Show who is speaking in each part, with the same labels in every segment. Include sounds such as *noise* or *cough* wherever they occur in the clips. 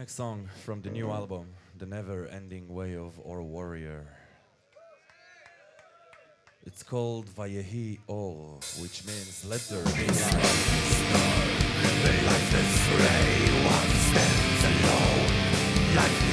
Speaker 1: Next song from the new album, The Never Ending Way of ORwarriOR. It's called Vayehi Or, which means let there be light. Come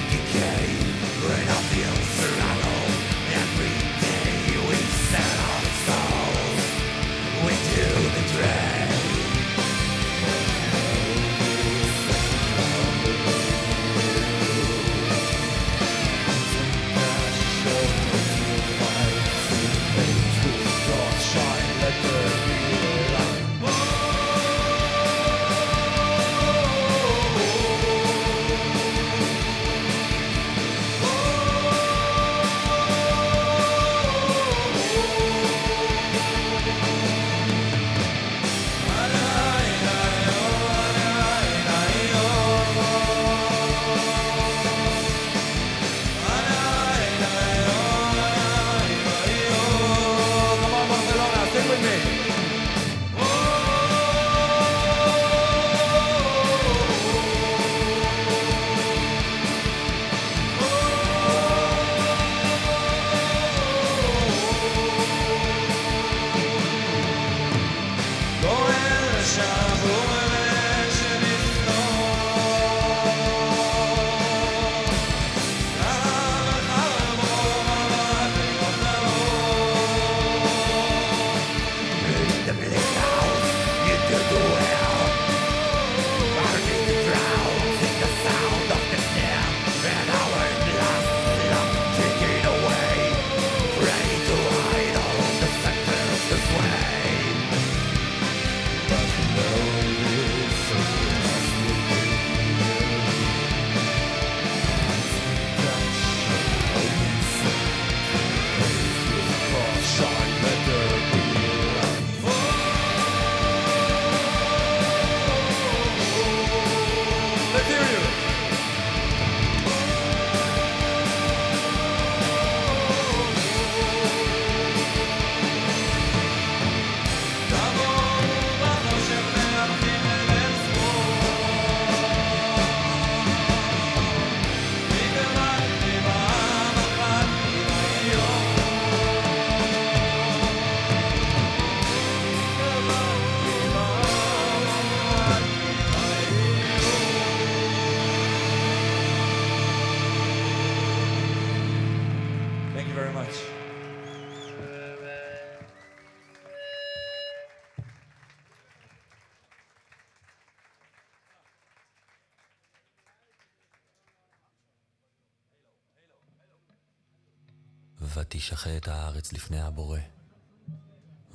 Speaker 2: ותשחט הארץ לפני הבורא,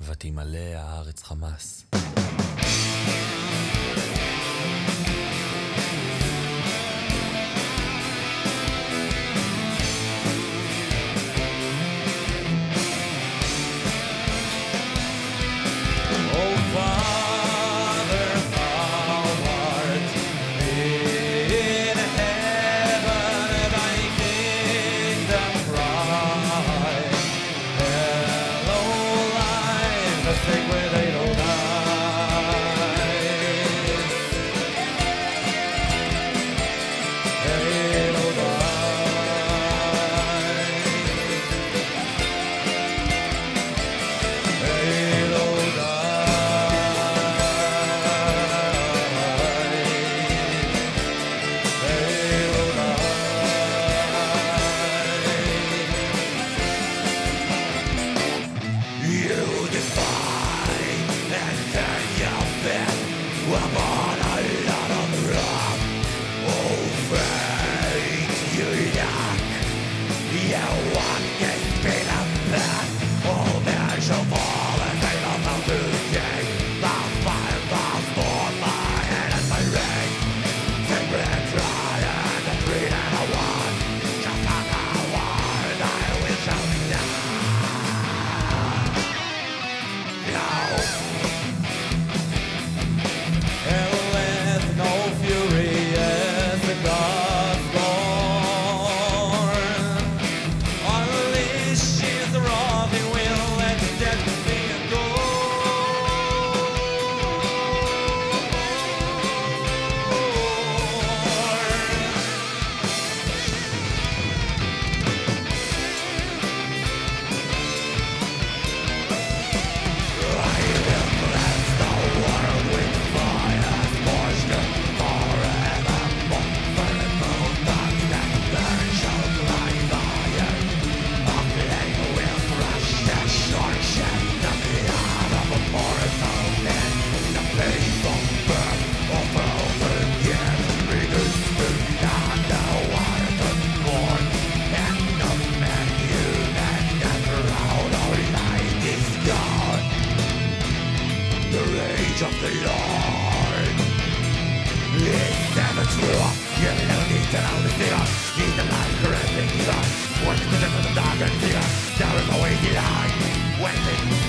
Speaker 2: ותמלא הארץ חמס.
Speaker 1: weapon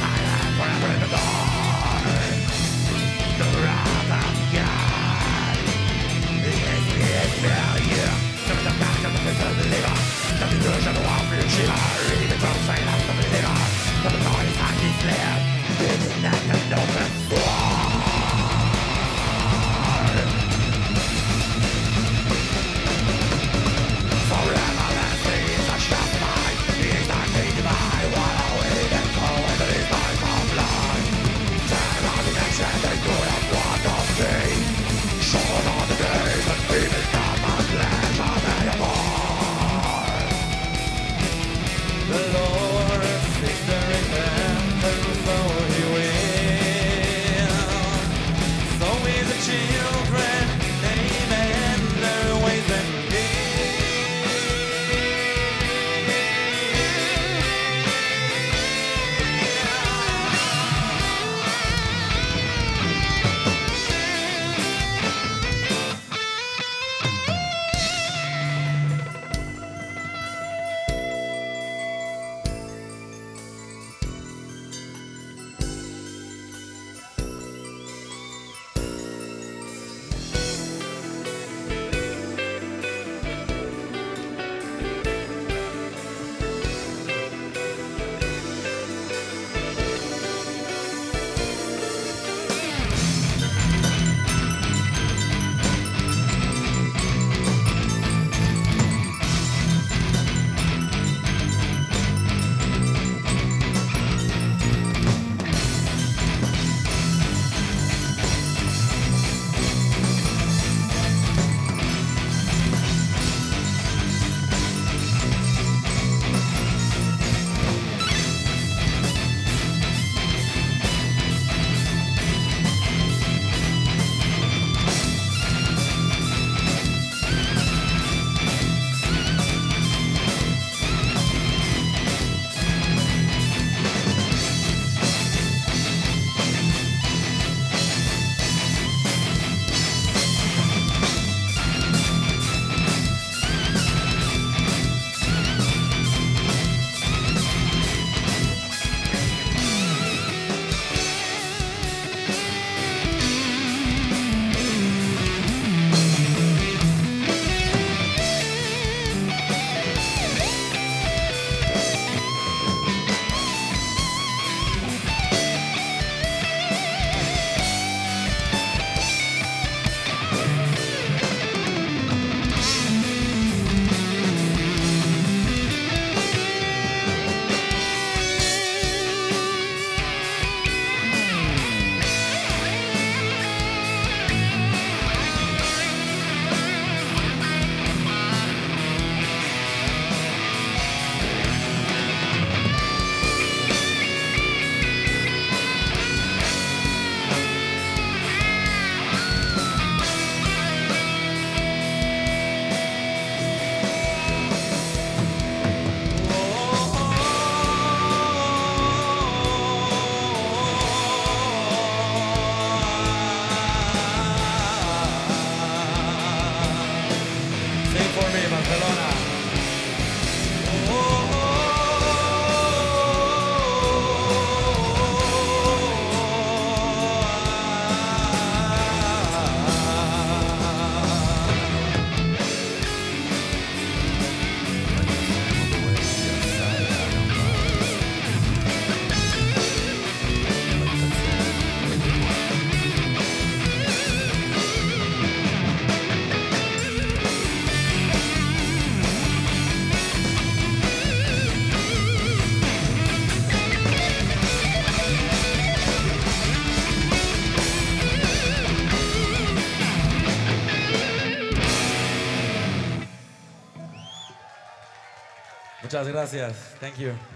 Speaker 1: Muchas gracias. Thank you.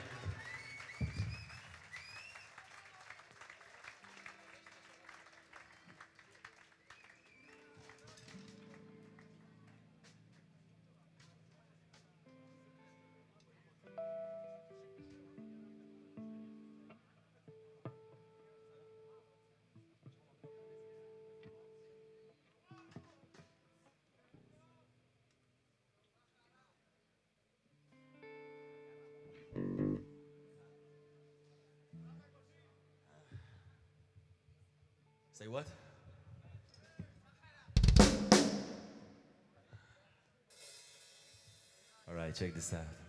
Speaker 1: Check this out.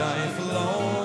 Speaker 1: On which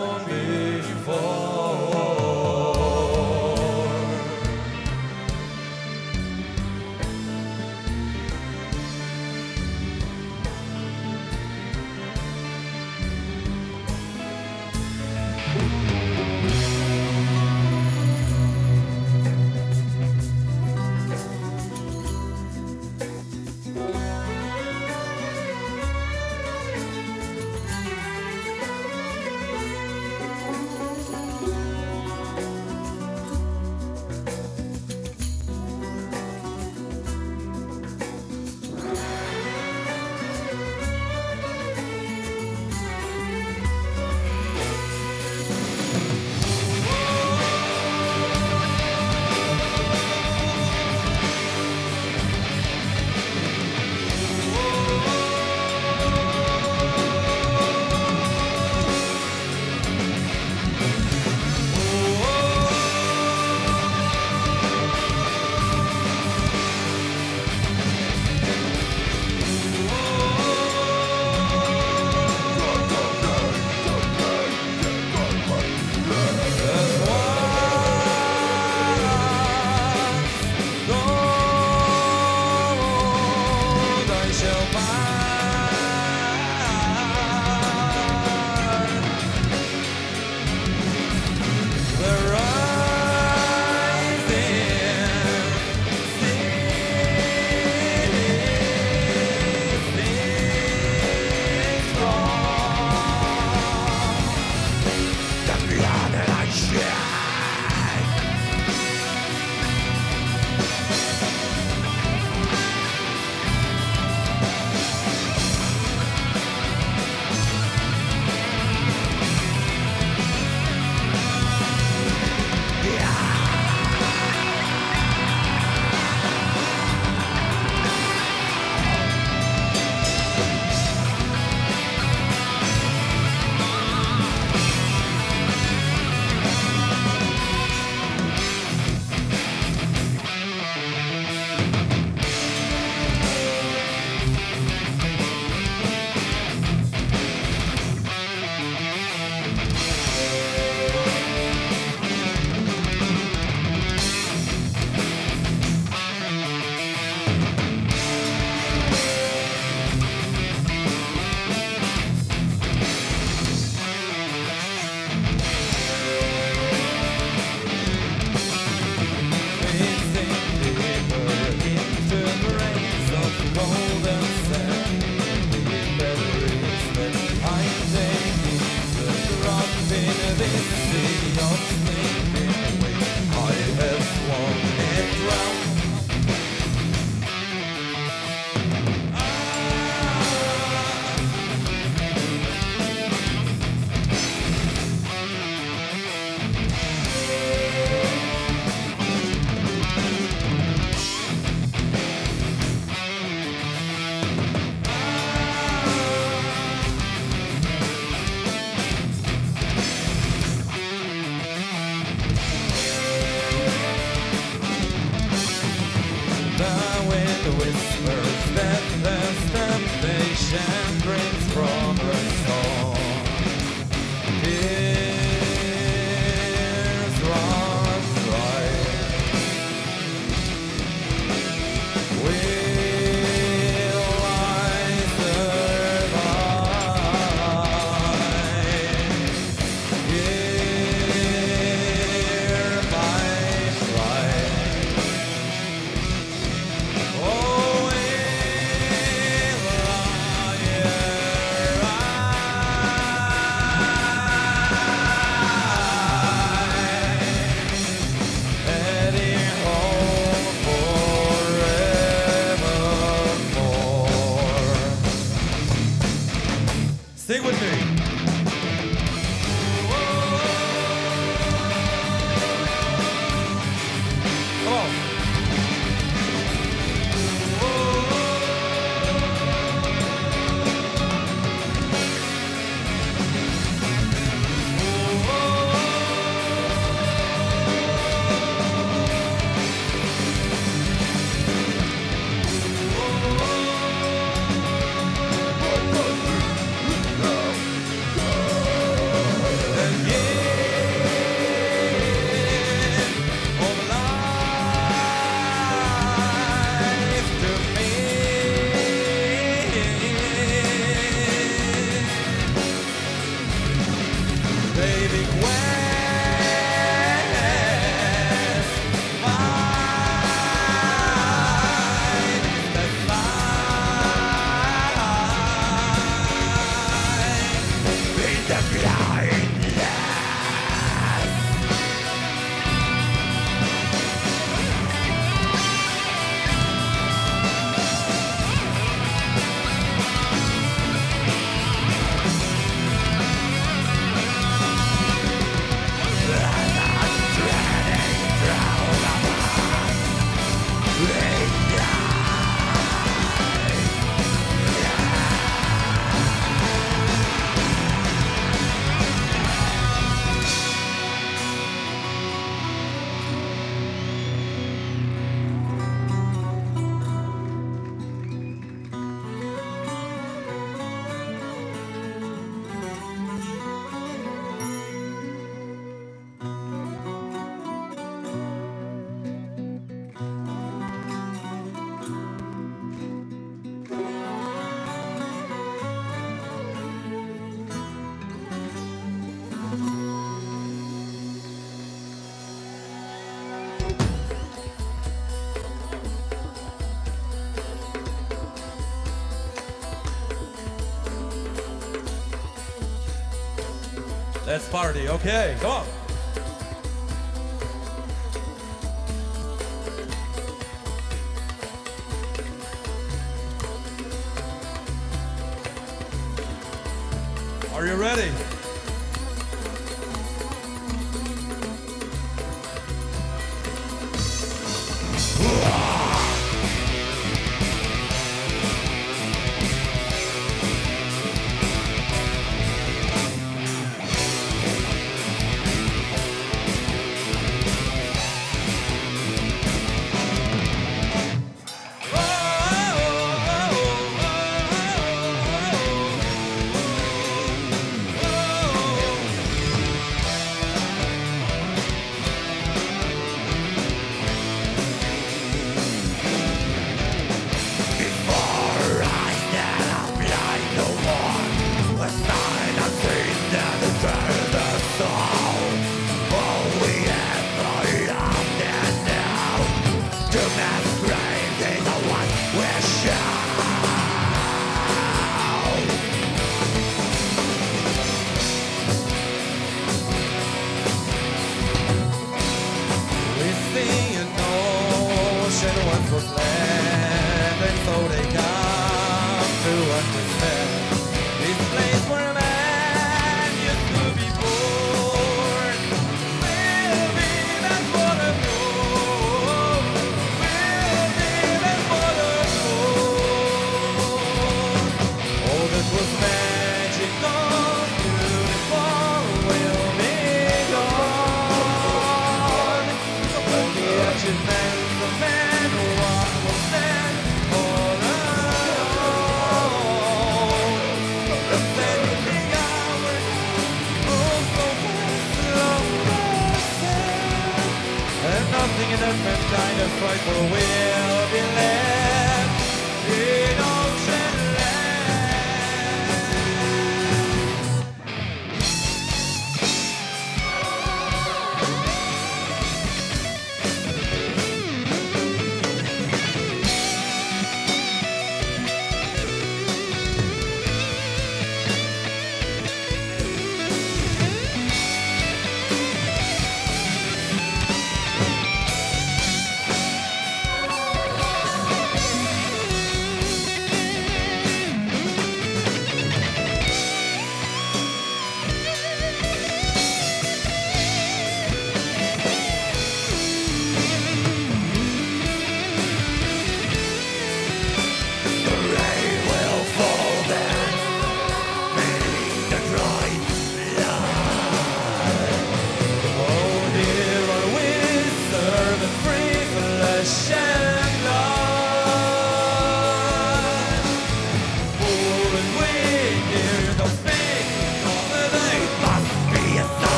Speaker 1: Let's party. Okay, come on.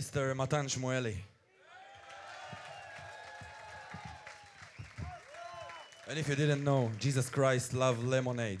Speaker 1: Mr. Matan Shmuely. And if you didn't know, Jesus Christ loved lemonade.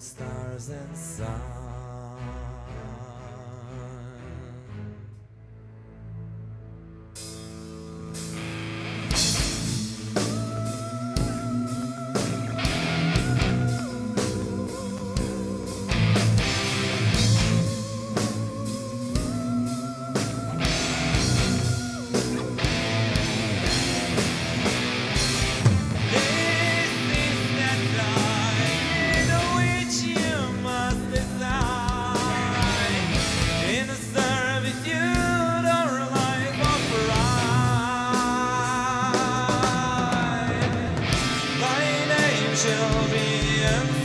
Speaker 1: Own shall be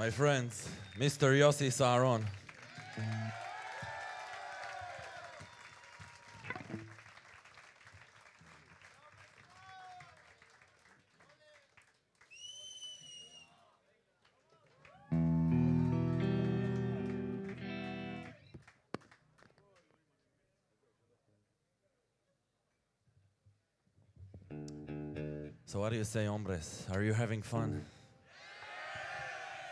Speaker 1: my friends, Mr. Yossi Saron. So, what do you say, hombres? Are you having fun?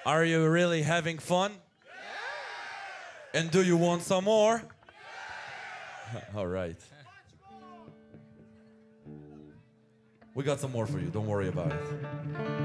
Speaker 1: Are you really having fun? And do you want some more? *laughs* All right. We got some more for you. Don't worry about it.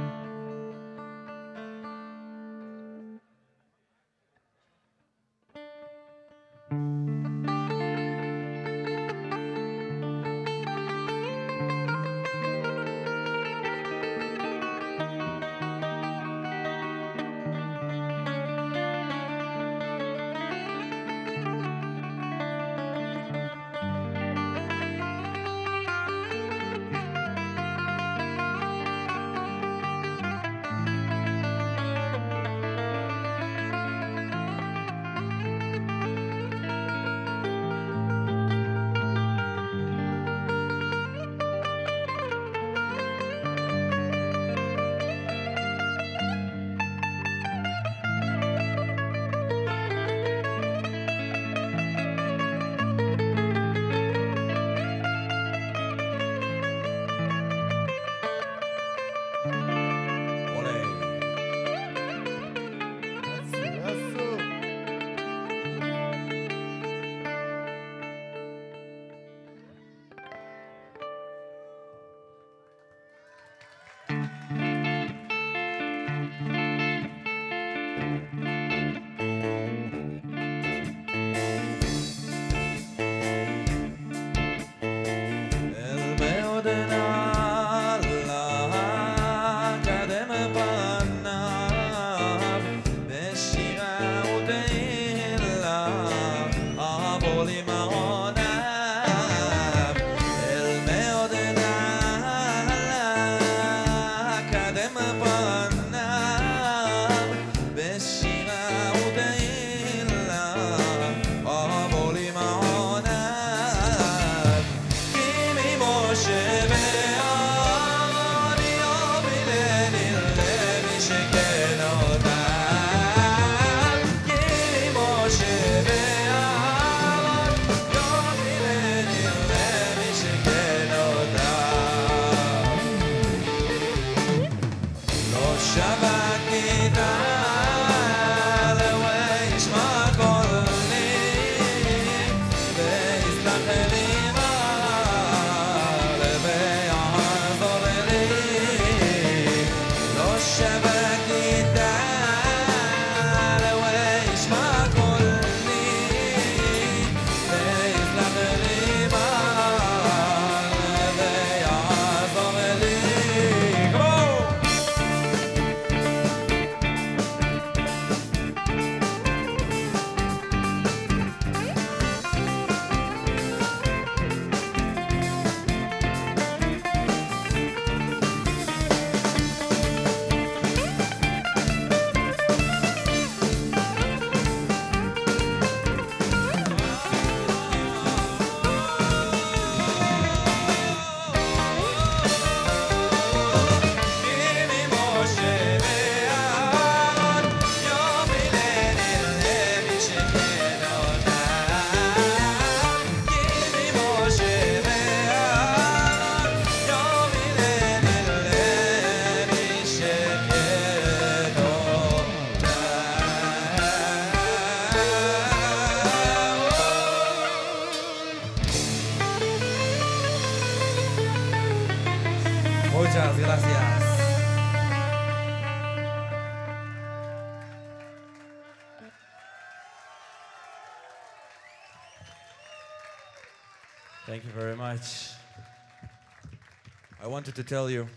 Speaker 1: Wanted to tell you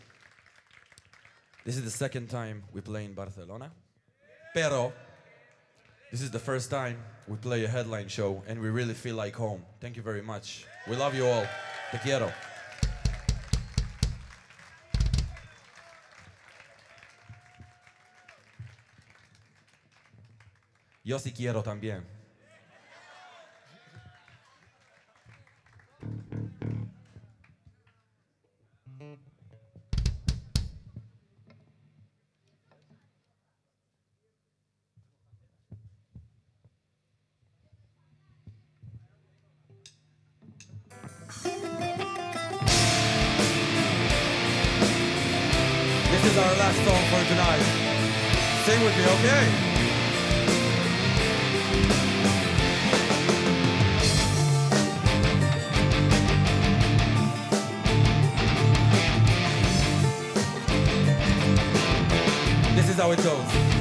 Speaker 1: this is the second time we play in Barcelona. Pero this is the first time we play a headline show and we really feel like home. Thank you very much. We love you all. Te quiero. Yo sí quiero también. Is our last song for tonight. Sing with me, okay? This is how it goes.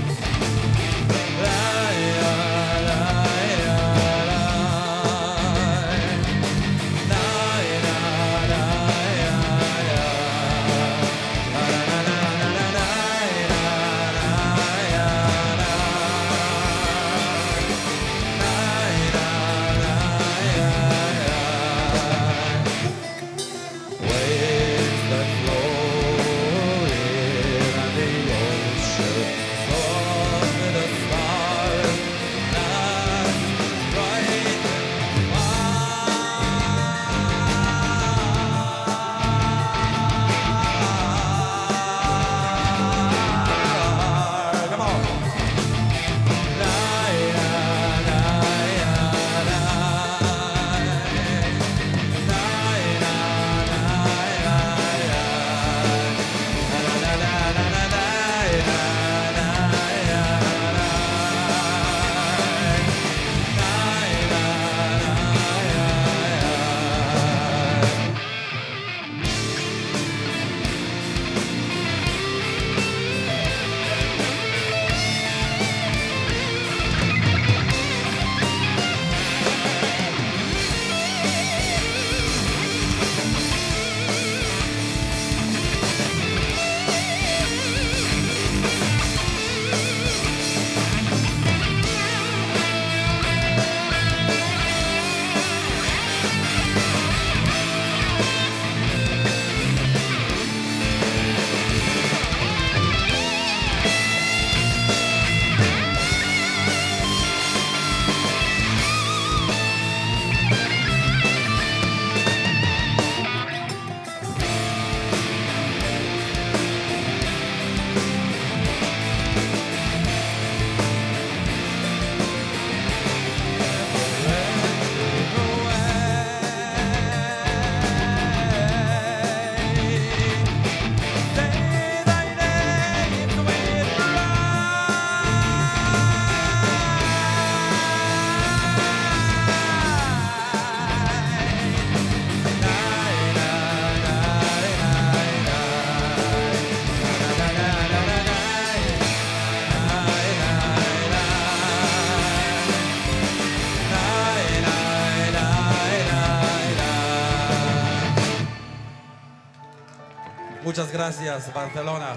Speaker 1: Gracias, Barcelona.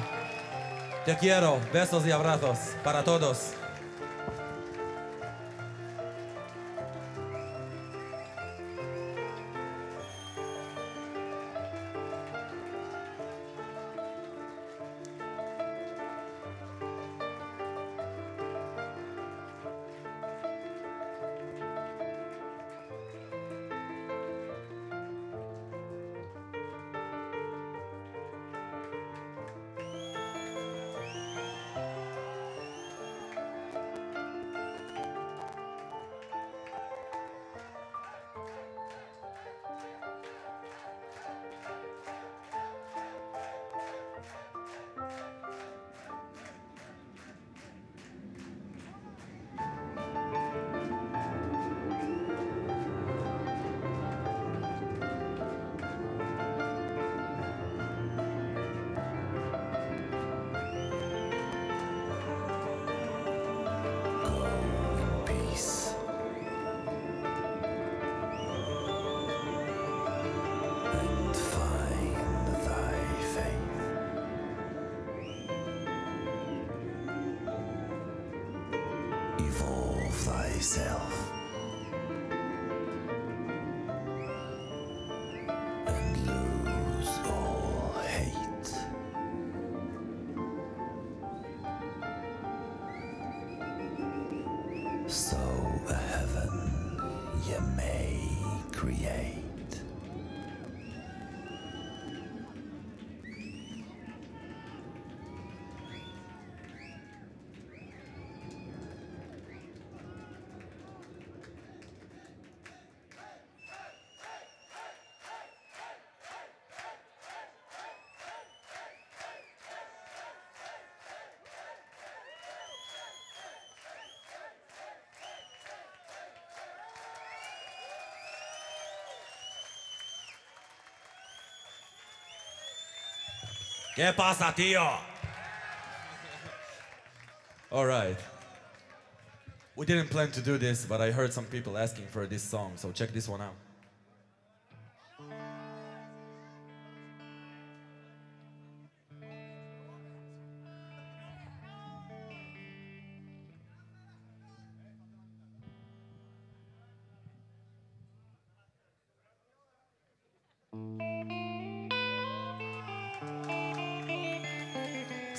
Speaker 1: Te quiero. Besos y abrazos para todos. ¿Qué pasa, tío? All right. We didn't plan to do this, but I heard some people asking for this song, so check this one out.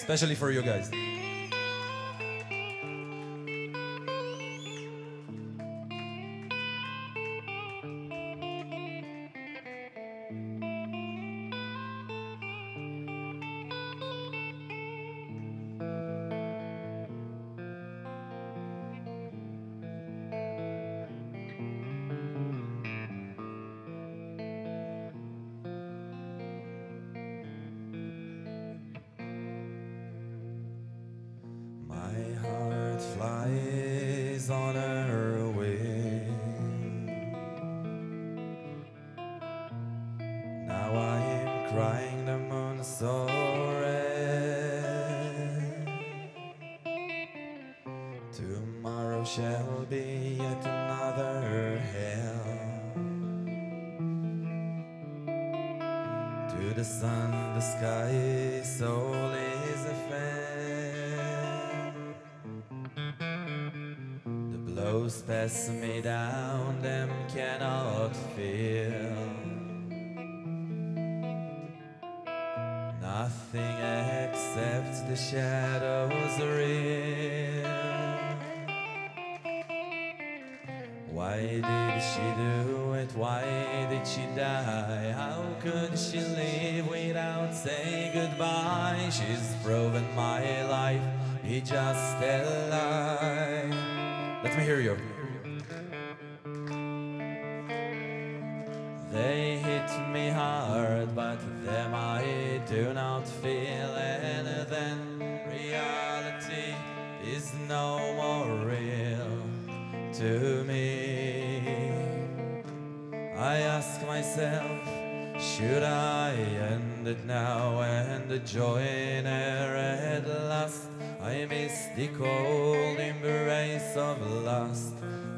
Speaker 1: Especially for you guys. Shall be yet another hell. To the sun, the sky, soul is a fan. The blows pass me down, them cannot feel. Nothing except the shadows real. Why did she do it? Why did she die? How could she live without saying goodbye? She's proven my life is just a lie. Let me hear you. Should I end it now and join her at last? I miss the cold embrace of lust.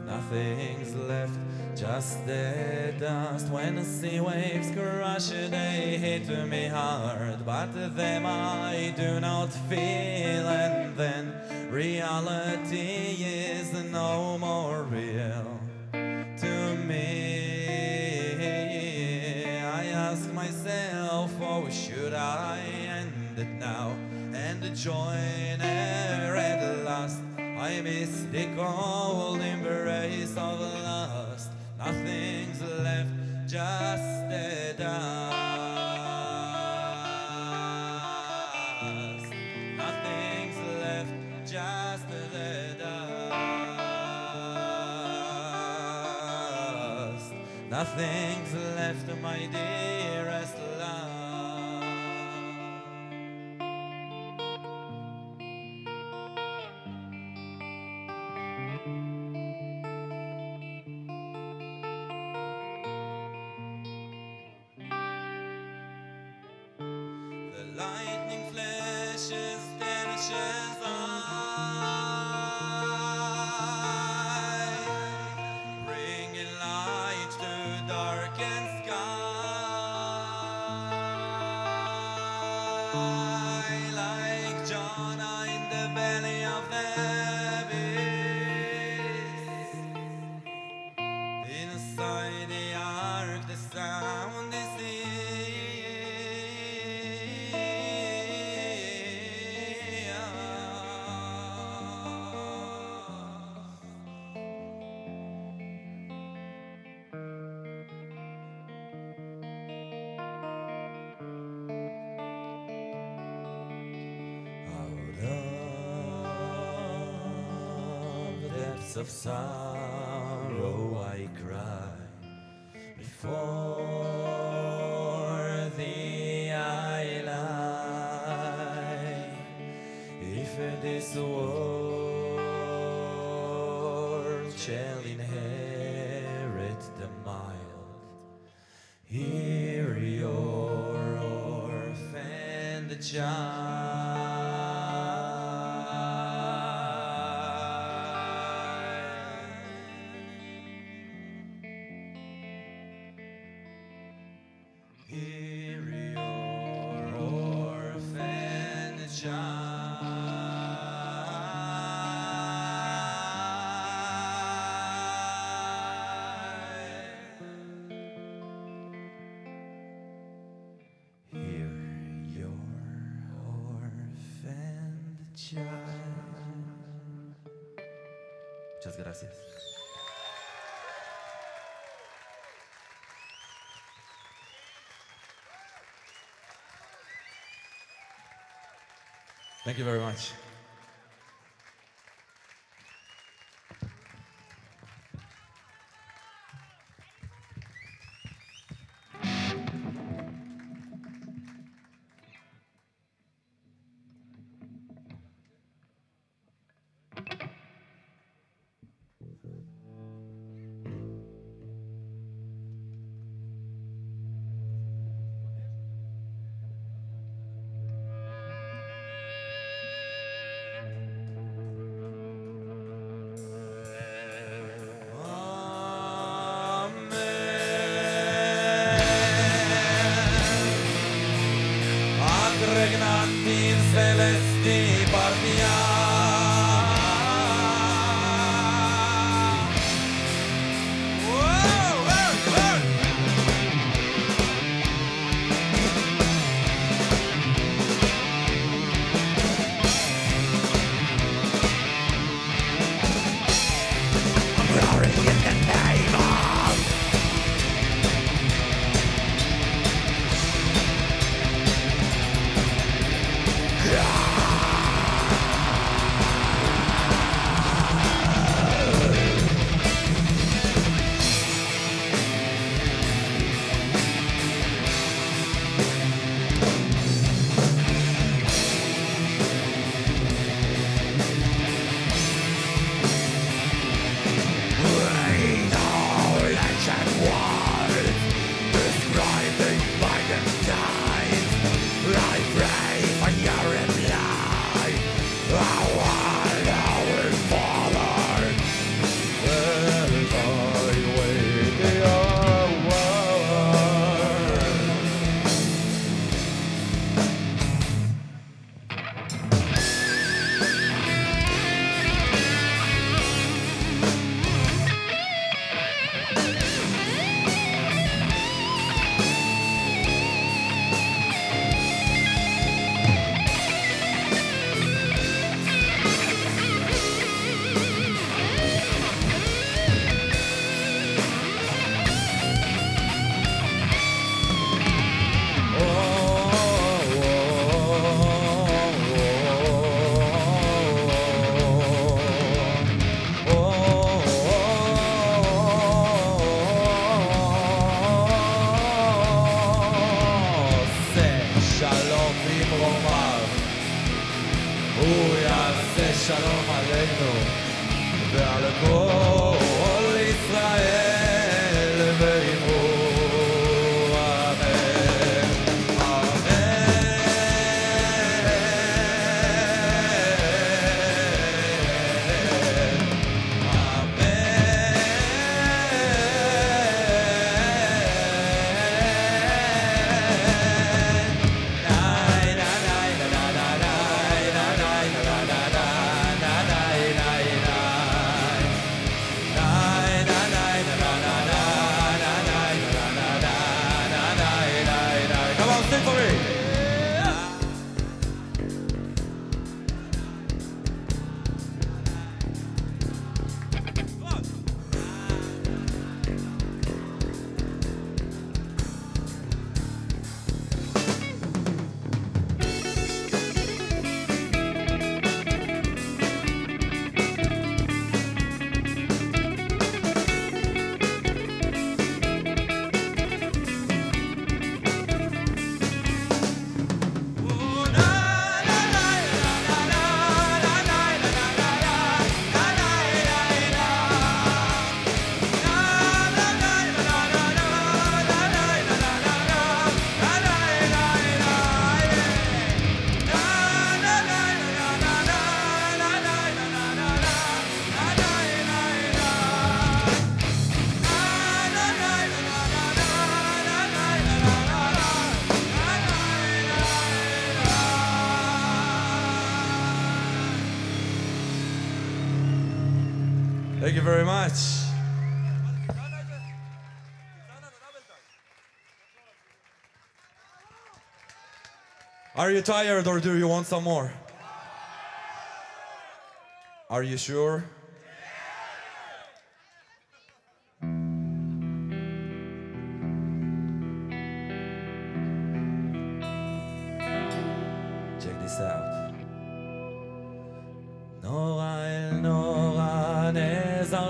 Speaker 1: Nothing's left, just the dust. When the sea waves crush, they hit me hard, but them I do not feel. And then reality is no more real now and join her at last? I miss the cold embrace of lust. Nothing's left, just the dust. Nothing's left, just the dust. Nothing's left, my dearest cry before thee I lie. If this world shall inherit the mild, hear your orphan child. Gracias. Thank you very much. Much. Are you tired or do you want some more? Are you sure?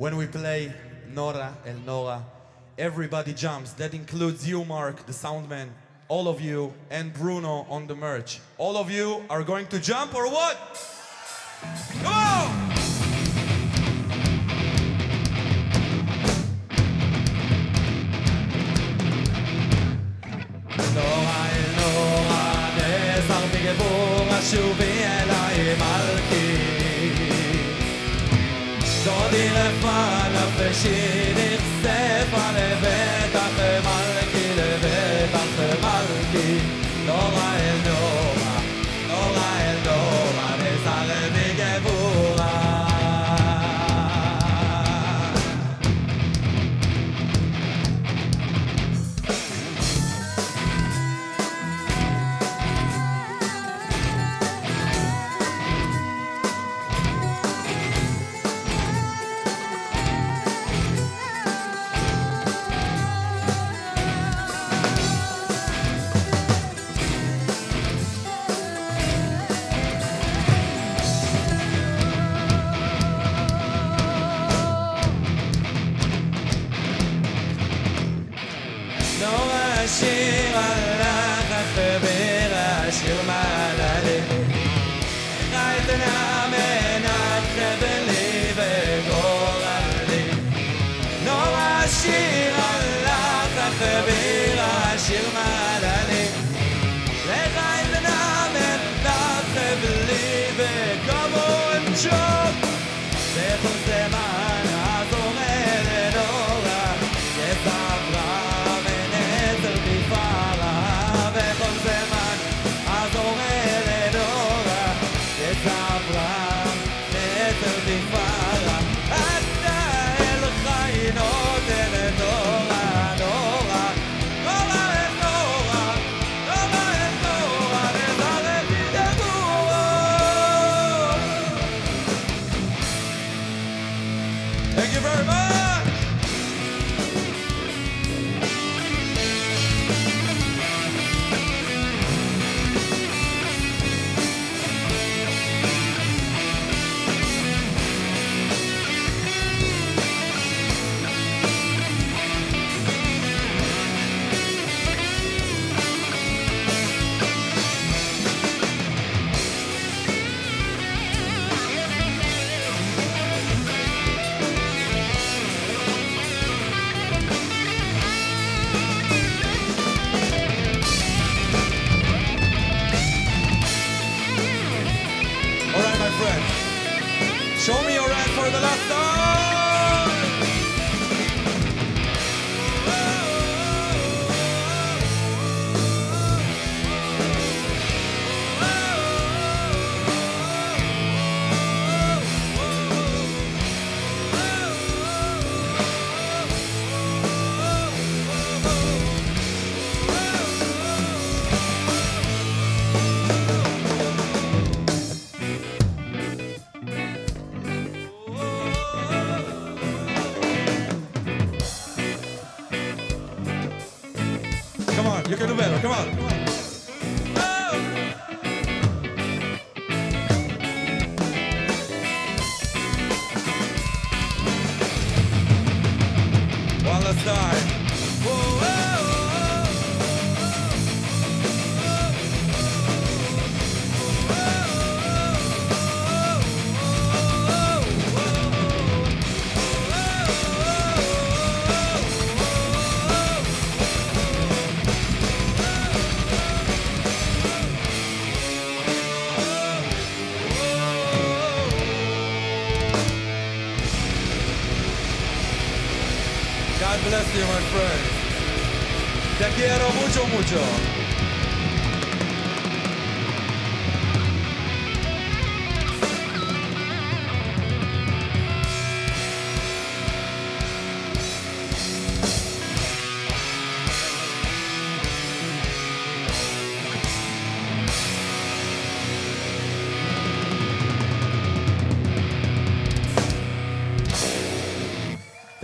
Speaker 1: When we play Norra El Norra, everybody jumps. That includes you, Mark, the soundman, all of you, and Bruno on the merch. All of you are going to jump or what? Come on! Norra El Norra, Öyle bana peşine barajas se ven.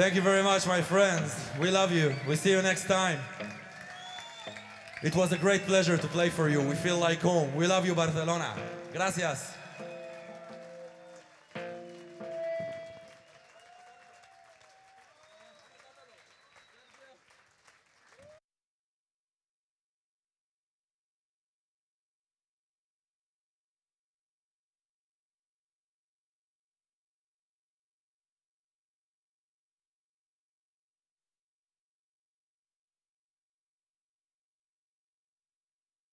Speaker 1: Thank you very much, my friends. We love you. We see you next time. It was a great pleasure to play for you. We feel like home. We love you, Barcelona. Gracias.